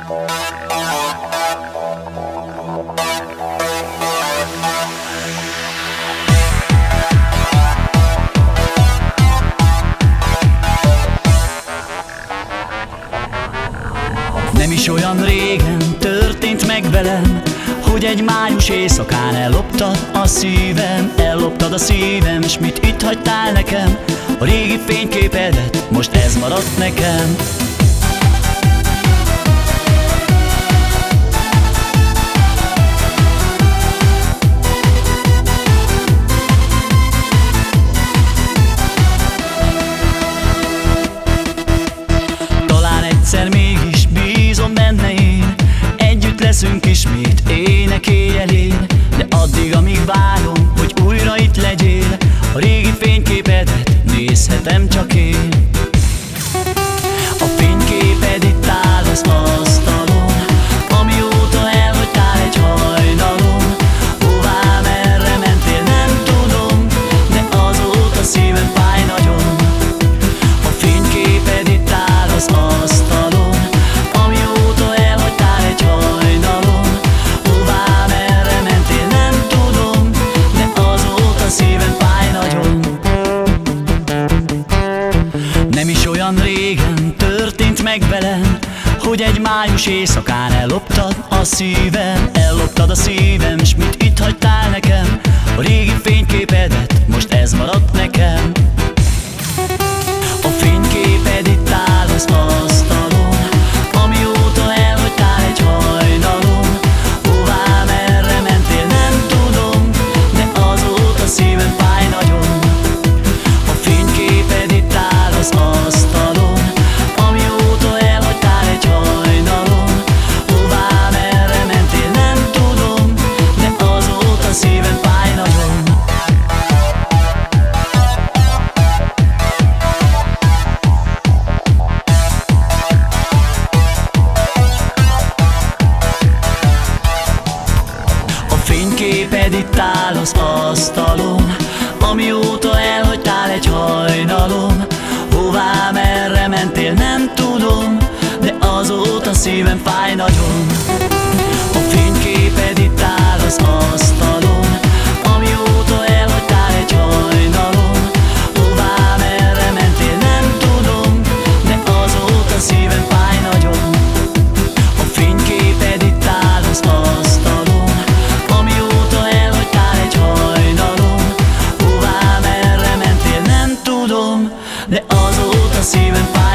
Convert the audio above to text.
Nem is olyan régen történt meg velem Hogy egy május éjszakán elloptad a szívem Elloptad a szívem, s mit itt hagytál nekem? A régi fényképedet, most ez maradt nekem leszünk ismét énekéjel én De addig, amíg várom, hogy újra itt olyan régen történt meg velem Hogy egy május éjszakán elloptad a szívem. Elloptad a szívem, s mit itt hagytál nekem? A régi fényképedet, most ez maradt nekem fényképed itt áll az asztalon. Amióta elhagytál egy hajnalon Hová, merre mentél, nem tudom De azóta szívem fáj nagyon. A fényképed itt áll az asztalon De azóta szívem fáj.